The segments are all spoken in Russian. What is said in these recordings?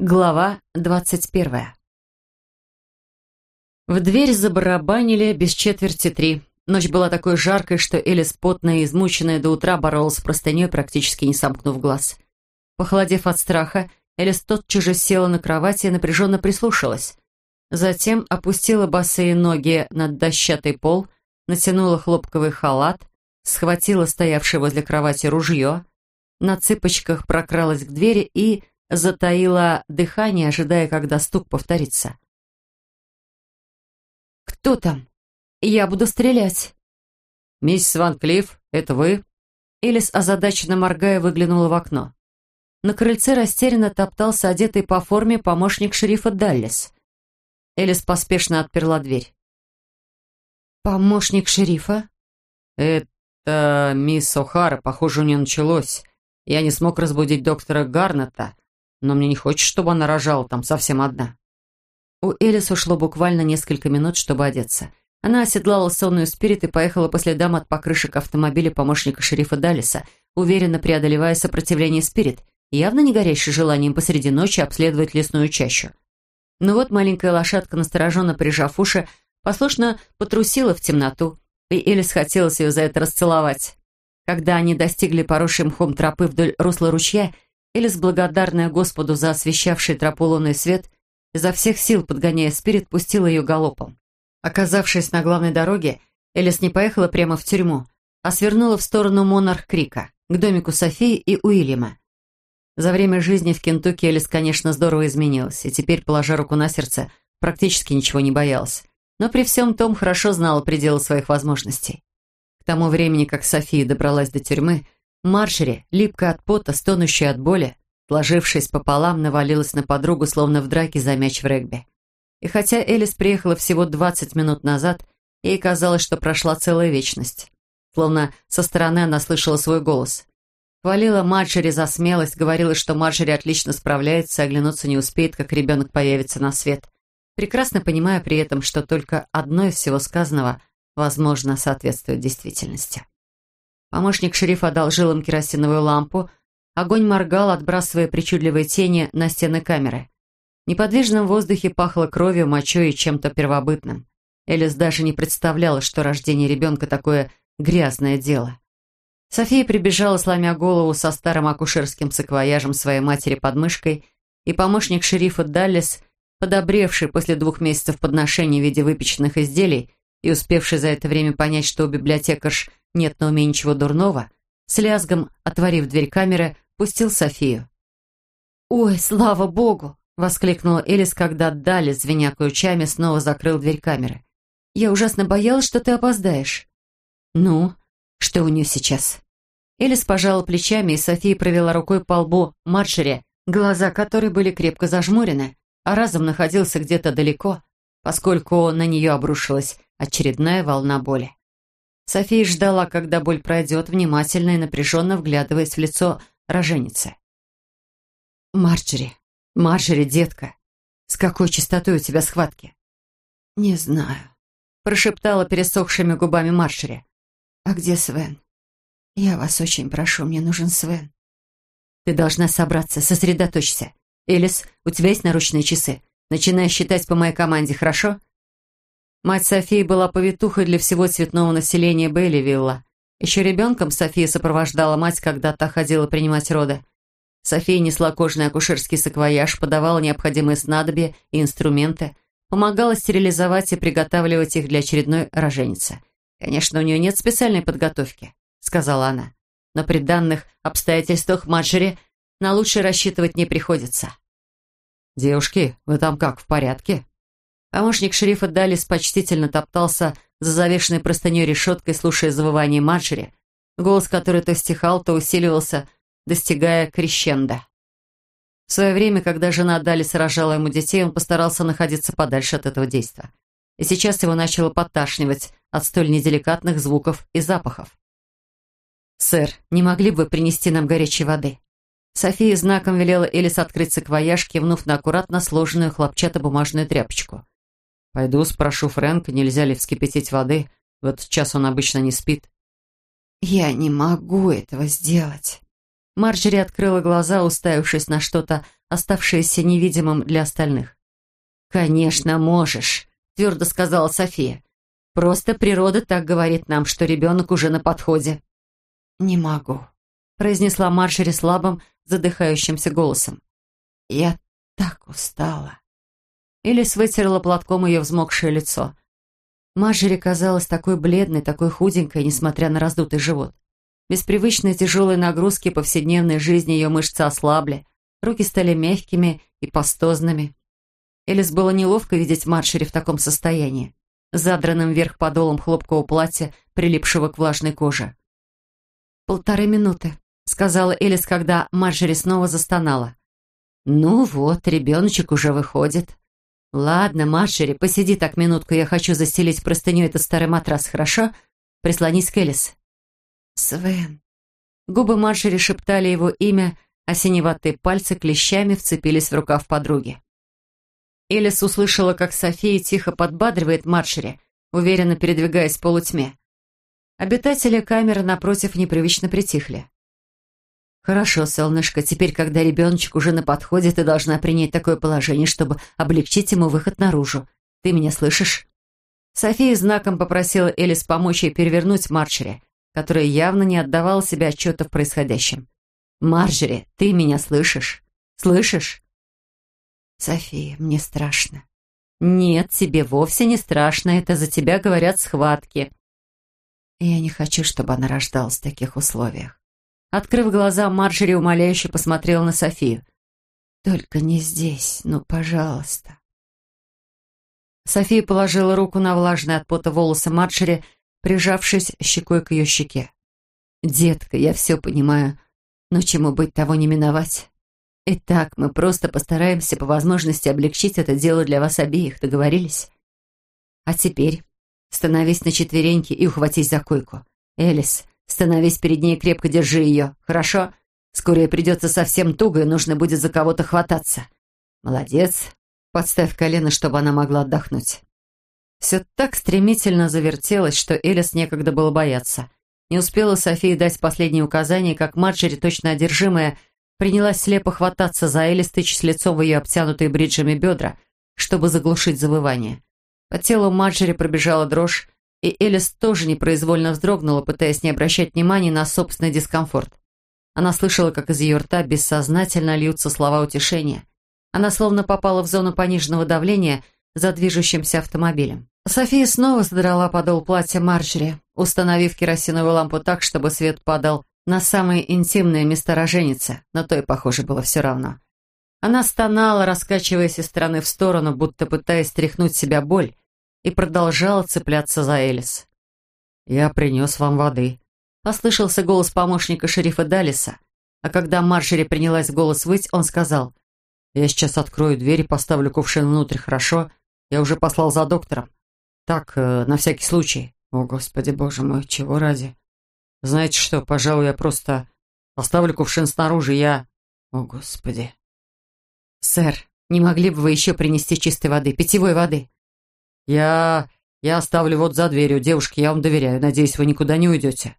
Глава двадцать первая. В дверь забарабанили без четверти три. Ночь была такой жаркой, что Элис, потная и измученная до утра, боролась с простыней, практически не сомкнув глаз. Похолодев от страха, Элис тотчас же села на кровати и напряженно прислушалась. Затем опустила босые ноги на дощатый пол, натянула хлопковый халат, схватила стоявшее возле кровати ружье, на цыпочках прокралась к двери и затаила дыхание, ожидая, когда стук повторится. «Кто там? Я буду стрелять». «Миссис Ван Клифф, это вы?» Элис, озадаченно моргая, выглянула в окно. На крыльце растерянно топтался одетый по форме помощник шерифа Даллес. Элис поспешно отперла дверь. «Помощник шерифа?» «Это мисс О'Хара. Похоже, у нее началось. Я не смог разбудить доктора Гарнета, но мне не хочется, чтобы она рожала там совсем одна». У Элис ушло буквально несколько минут, чтобы одеться. Она оседлала сонную спирит и поехала по следам от покрышек автомобиля помощника шерифа Даллиса, уверенно преодолевая сопротивление спирит, явно не горящий желанием посреди ночи обследовать лесную чащу. Но вот маленькая лошадка, настороженно прижав уши, послушно потрусила в темноту, и Элис хотелось ее за это расцеловать. Когда они достигли поросшей мхом тропы вдоль русла ручья, Элис, благодарная Господу за освещавший тропу лунный свет, изо всех сил, подгоняя спирит, пустила ее галопом. Оказавшись на главной дороге, Элис не поехала прямо в тюрьму, а свернула в сторону Монарх-Крика, к домику Софии и Уильяма. За время жизни в Кентукки Элис, конечно, здорово изменилась, и теперь, положа руку на сердце, практически ничего не боялась. Но при всем том хорошо знала пределы своих возможностей. К тому времени, как София добралась до тюрьмы, Маршери, липкая от пота, стонущая от боли, сложившись пополам, навалилась на подругу, словно в драке за мяч в регби. И хотя Элис приехала всего 20 минут назад, ей казалось, что прошла целая вечность. Словно со стороны она слышала свой голос. Хвалила Марджери за смелость, говорила, что Марджери отлично справляется, оглянуться не успеет, как ребенок появится на свет. Прекрасно понимая при этом, что только одно из всего сказанного, возможно, соответствует действительности. Помощник шерифа одолжил им керосиновую лампу. Огонь моргал, отбрасывая причудливые тени на стены камеры. В неподвижном воздухе пахло кровью, мочой и чем-то первобытным. Элис даже не представляла, что рождение ребенка такое грязное дело. София прибежала, сломя голову со старым акушерским саквояжем своей матери под мышкой, и помощник шерифа Даллес, подобревший после двух месяцев подношений в виде выпеченных изделий и успевший за это время понять, что у библиотекарш нет на уме ничего дурного, с лязгом, отворив дверь камеры, пустил Софию. «Ой, слава богу!» — воскликнула Элис, когда Дали, звеня ключами, снова закрыл дверь камеры. «Я ужасно боялась, что ты опоздаешь». «Ну, что у нее сейчас?» Элис пожала плечами, и София провела рукой по лбу Маршере, глаза которой были крепко зажмурены, а разум находился где-то далеко, поскольку на нее обрушилась очередная волна боли. София ждала, когда боль пройдет, внимательно и напряженно вглядываясь в лицо роженицы. «Марджери, Марджери, детка, с какой частотой у тебя схватки?» «Не знаю», — прошептала пересохшими губами Марджери. «А где Свен? Я вас очень прошу, мне нужен Свен». «Ты должна собраться, сосредоточься. Элис, у тебя есть наручные часы? Начинай считать по моей команде, хорошо?» Мать Софии была повитухой для всего цветного населения Бейливилла. Еще ребенком София сопровождала мать, когда та ходила принимать роды. София несла кожный акушерский саквояж, подавала необходимые снадобья и инструменты, помогала стерилизовать и приготавливать их для очередной роженицы. «Конечно, у нее нет специальной подготовки», — сказала она. «Но при данных обстоятельствах Маджери на лучшее рассчитывать не приходится». «Девушки, вы там как, в порядке?» Помощник шерифа Далис почтительно топтался за завешенной простыней решеткой, слушая завывание Марджери, голос которой то стихал, то усиливался, достигая крещенда. В свое время, когда жена Далиса рожала ему детей, он постарался находиться подальше от этого действа. И сейчас его начало подташнивать от столь неделикатных звуков и запахов. «Сэр, не могли бы принести нам горячей воды?» София знаком велела Элис открыть саквояж, кивнув на аккуратно сложенную хлопчатобумажную тряпочку. Пойду спрошу Фрэнка, нельзя ли вскипятить воды. В этот час он обычно не спит. «Я не могу этого сделать». Марджери открыла глаза, уставившись на что-то оставшееся невидимым для остальных. «Конечно, можешь», — твердо сказала София. «Просто природа так говорит нам, что ребенок уже на подходе». «Не могу», — произнесла Марджери слабым, задыхающимся голосом. «Я так устала». Элис вытерла платком ее взмокшее лицо. Марджери казалась такой бледной, такой худенькой, несмотря на раздутый живот. Без привычной тяжелой нагрузки повседневной жизни ее мышцы ослабли, руки стали мягкими и пастозными. Элис было неловко видеть Марджери в таком состоянии, задранным вверх подолом хлопкового платья, прилипшего к влажной коже. «Полторы минуты», — сказала Элис, когда Марджери снова застонала. «Ну вот, ребеночек уже выходит», «Ладно, Маршери, посиди так минутку, я хочу застелить простыню этот старый матрас, хорошо? Прислонись к Элис». «Свен». Губы Маршери шептали его имя, а синеватые пальцы клещами вцепились в рукав подруги. Элис услышала, как София тихо подбадривает Маршери, уверенно передвигаясь в полутьме. Обитатели камеры напротив непривычно притихли. «Хорошо, солнышко, теперь, когда ребеночек уже на подходе, ты должна принять такое положение, чтобы облегчить ему выход наружу. Ты меня слышишь?» София знаком попросила Элис помочь ей перевернуть Марджери, которая явно не отдавала себе отчета в происходящем. «Марджери, ты меня слышишь? Слышишь?» «София, мне страшно». «Нет, тебе вовсе не страшно, это за тебя говорят схватки». «Я не хочу, чтобы она рождалась в таких условиях. Открыв глаза, Марджери умоляюще посмотрела на Софию. «Только не здесь, ну, пожалуйста». София положила руку на влажные от пота волосы Марджери, прижавшись щекой к ее щеке. «Детка, я все понимаю, но чему быть, того не миновать. Итак, мы просто постараемся по возможности облегчить это дело для вас обеих, договорились? А теперь становись на четвереньки и ухватись за койку. Элис, Становись перед ней крепко держи ее, хорошо? Скоро ей придется совсем туго, и нужно будет за кого-то хвататься. Молодец. Подставь колено, чтобы она могла отдохнуть. Все так стремительно завертелось, что Элис некогда было бояться. Не успела София дать последние указания, как Марджери, точно одержимая, принялась слепо хвататься за Элис, тычась лицом в ее обтянутые бриджами бедра, чтобы заглушить завывание. По телу Марджери пробежала дрожь, и Элис тоже непроизвольно вздрогнула, пытаясь не обращать внимания на собственный дискомфорт. Она слышала, как из ее рта бессознательно льются слова утешения. Она словно попала в зону пониженного давления за движущимся автомобилем. София снова задрала подол платья Марджери, установив керосиновую лампу так, чтобы свет падал на самые интимные места роженицы, но то и, похоже, было все равно. Она стонала, раскачиваясь из стороны в сторону, будто пытаясь стряхнуть себя боль, и продолжала цепляться за Элис. «Я принес вам воды», — послышался голос помощника шерифа Далиса, а когда Маршери принялась голос выть, он сказал, «Я сейчас открою дверь и поставлю кувшин внутрь, хорошо? Я уже послал за доктором. Так, э, на всякий случай». «О, Господи, Боже мой, чего ради?» «Знаете что, пожалуй, я просто поставлю кувшин снаружи, я...» «О, Господи!» «Сэр, не могли бы вы еще принести чистой воды, питьевой воды?» «Я... я оставлю вот за дверью. Девушки, я вам доверяю. Надеюсь, вы никуда не уйдете».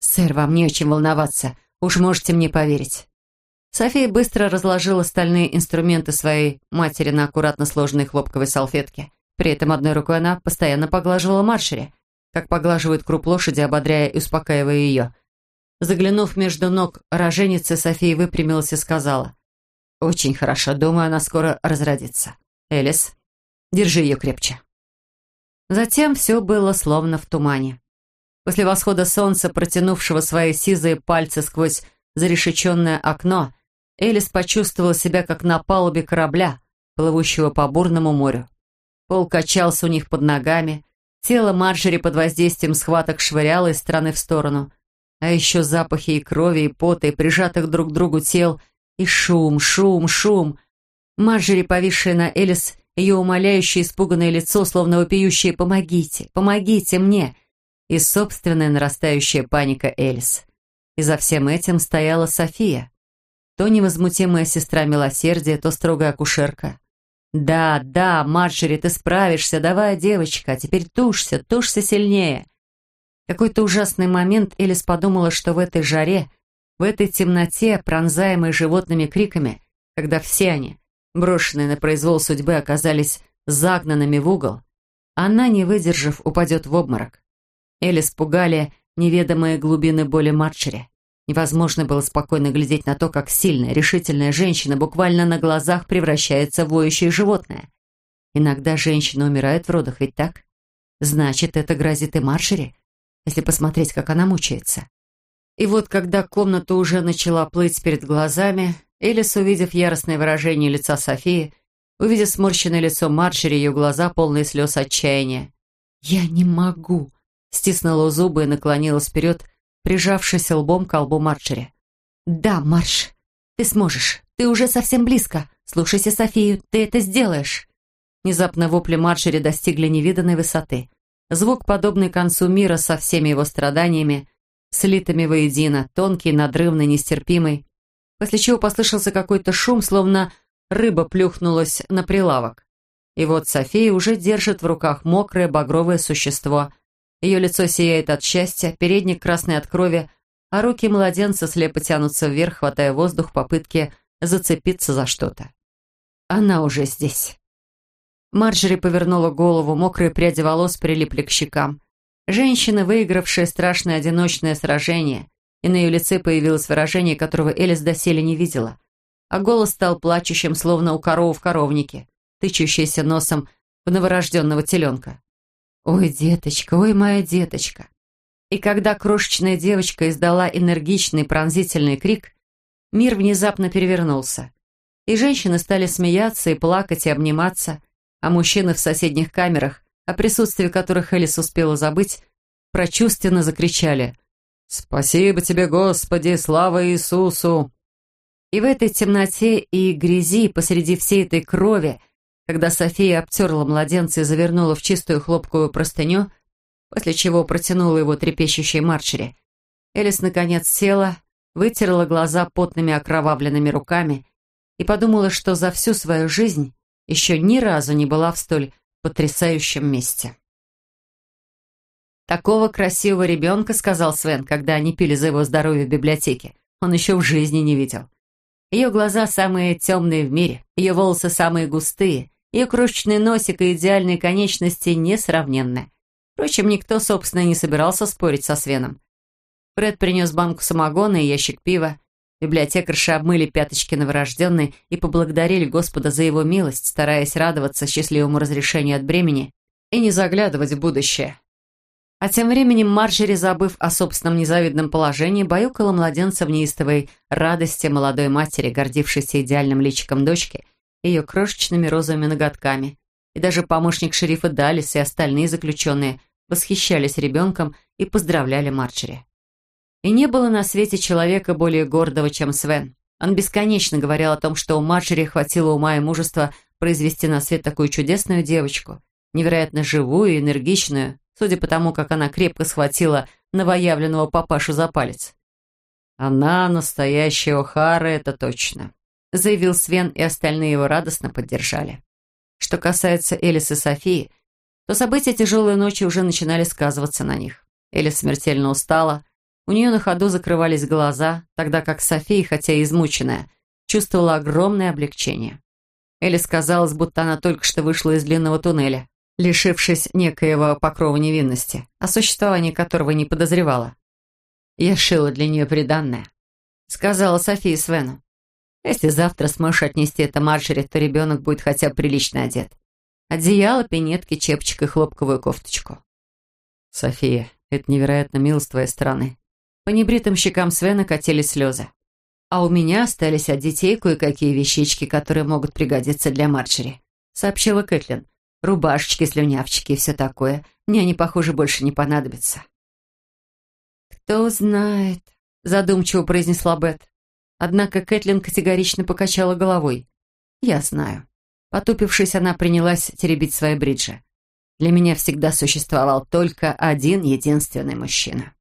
«Сэр, вам не о чем волноваться. Уж можете мне поверить». София быстро разложила стальные инструменты своей матери на аккуратно сложенной хлопковой салфетке. При этом одной рукой она постоянно поглаживала маршере, как поглаживают круп лошади, ободряя и успокаивая ее. Заглянув между ног роженицы, София выпрямилась и сказала, «Очень хорошо. Думаю, она скоро разродится. Элис, держи ее крепче». Затем все было словно в тумане. После восхода солнца, протянувшего свои сизые пальцы сквозь зарешеченное окно, Элис почувствовала себя как на палубе корабля, плывущего по бурному морю. Пол качался у них под ногами, тело Марджери под воздействием схваток швыряло из стороны в сторону, а еще запахи и крови, и пота, и прижатых друг к другу тел, и шум, шум, шум. Марджери, повисшая на Элис, ее умоляющее испуганное лицо, словно вопиющее «помогите, помогите мне!» и собственная нарастающая паника Элис. И за всем этим стояла София. То невозмутимая сестра милосердия, то строгая акушерка. «Да, да, Марджери, ты справишься, давай, девочка, теперь тушься, тушься сильнее!» какой-то ужасный момент Элис подумала, что в этой жаре, в этой темноте, пронзаемой животными криками, когда все они, брошенные на произвол судьбы, оказались загнанными в угол, она, не выдержав, упадет в обморок. Элис пугали неведомые глубины боли Марчери. Невозможно было спокойно глядеть на то, как сильная, решительная женщина буквально на глазах превращается в воющее животное. Иногда женщина умирает в родах, ведь так? Значит, это грозит и Маршери, если посмотреть, как она мучается. И вот, когда комната уже начала плыть перед глазами, Элис, увидев яростное выражение лица Софии, увидев сморщенное лицо Маршери, ее глаза, полные слез отчаяния. «Я не могу!» стиснула зубы и наклонилась вперед, прижавшись лбом к лбу Маршери. «Да, Марш, ты сможешь. Ты уже совсем близко. Слушайся Софию, ты это сделаешь!» Внезапно вопли Маршери достигли невиданной высоты. Звук, подобный концу мира со всеми его страданиями, слитыми воедино, тонкий, надрывный, нестерпимый. После чего послышался какой-то шум, словно рыба плюхнулась на прилавок. И вот София уже держит в руках мокрое багровое существо. Ее лицо сияет от счастья, передник красный от крови, а руки младенца слепо тянутся вверх, хватая воздух в попытке зацепиться за что-то. Она уже здесь. Марджери повернула голову, мокрые пряди волос прилипли к щекам. Женщина, выигравшая страшное одиночное сражение, и на ее лице появилось выражение, которого Элис доселе не видела. А голос стал плачущим, словно у коровы в коровнике, тычущийся носом в новорожденного теленка. «Ой, деточка, ой, моя деточка!» И когда крошечная девочка издала энергичный пронзительный крик, мир внезапно перевернулся. И женщины стали смеяться и плакать и обниматься, а мужчины в соседних камерах, о присутствии которых Элис успела забыть, прочувственно закричали «Спасибо тебе, Господи, слава Иисусу!» И в этой темноте и грязи, посреди всей этой крови, когда София обтерла младенца и завернула в чистую хлопковую простыню, после чего протянула его трепещущей марчере, Элис наконец села, вытерла глаза потными окровавленными руками и подумала, что за всю свою жизнь еще ни разу не была в столь потрясающем месте. «Такого красивого ребенка, — сказал Свен, когда они пили за его здоровье в библиотеке, — он еще в жизни не видел. Ее глаза самые темные в мире, ее волосы самые густые, ее крошечный носик и идеальные конечности несравненны. Впрочем, никто, собственно, не собирался спорить со Свеном. Фред принес банку самогона и ящик пива, Библиотекарши обмыли пяточки новорожденной и поблагодарили Господа за его милость, стараясь радоваться счастливому разрешению от бремени и не заглядывать в будущее. А тем временем Марджери, забыв о собственном незавидном положении, баюкала младенца в неистовой радости молодой матери, гордившейся идеальным личиком дочки, ее крошечными розовыми ноготками. И даже помощник шерифа Далис и остальные заключенные восхищались ребенком и поздравляли Марджери. И не было на свете человека более гордого, чем Свен. Он бесконечно говорил о том, что у Марджери хватило ума и мужества произвести на свет такую чудесную девочку, невероятно живую и энергичную, судя по тому, как она крепко схватила новоявленного папашу за палец. «Она настоящая Охара, это точно», — заявил Свен, и остальные его радостно поддержали. Что касается Элис и Софии, то события тяжелой ночи уже начинали сказываться на них. Элис смертельно устала, у нее на ходу закрывались глаза, тогда как София, хотя и измученная, чувствовала огромное облегчение. Элис казалось, будто она только что вышла из длинного туннеля, лишившись некоего покрова невинности, о существовании которого не подозревала. «Я шила для нее приданное», — сказала София Свену. «Если завтра сможешь отнести это Марджери, то ребенок будет хотя бы прилично одет. Одеяло, пинетки, чепчик и хлопковую кофточку». «София, это невероятно мило с твоей стороны», по небритым щекам Свена катились слезы. «А у меня остались от детей кое-какие вещички, которые могут пригодиться для Марчери», сообщила Кэтлин. «Рубашечки, слюнявчики и все такое. Мне они, похоже, больше не понадобятся». «Кто знает», задумчиво произнесла Бет. Однако Кэтлин категорично покачала головой. «Я знаю». Потупившись, она принялась теребить свои бриджи. «Для меня всегда существовал только один единственный мужчина».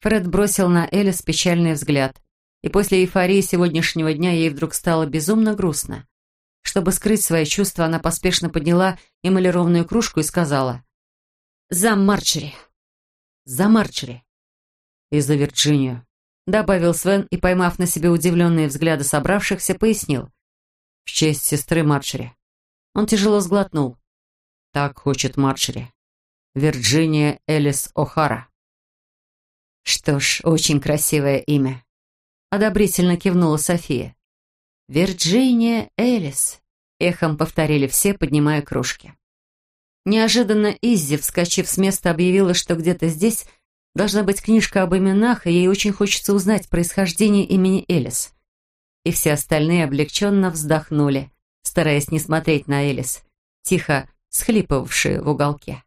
Фред бросил на Элис печальный взгляд, и после эйфории сегодняшнего дня ей вдруг стало безумно грустно. Чтобы скрыть свои чувства, она поспешно подняла эмалированную кружку и сказала «За Марчери! За Марчери!» «И за Вирджинию!» добавил Свен и, поймав на себе удивленные взгляды собравшихся, пояснил В честь сестры Маршери. Он тяжело сглотнул. Так хочет Маршери. Вирджиния Элис О'Хара. Что ж, очень красивое имя. Одобрительно кивнула София. Вирджиния Элис. Эхом повторили все, поднимая кружки. Неожиданно Иззи, вскочив с места, объявила, что где-то здесь должна быть книжка об именах, и ей очень хочется узнать происхождение имени Элис. И все остальные облегченно вздохнули, стараясь не смотреть на Элис, тихо схлипывавшие в уголке.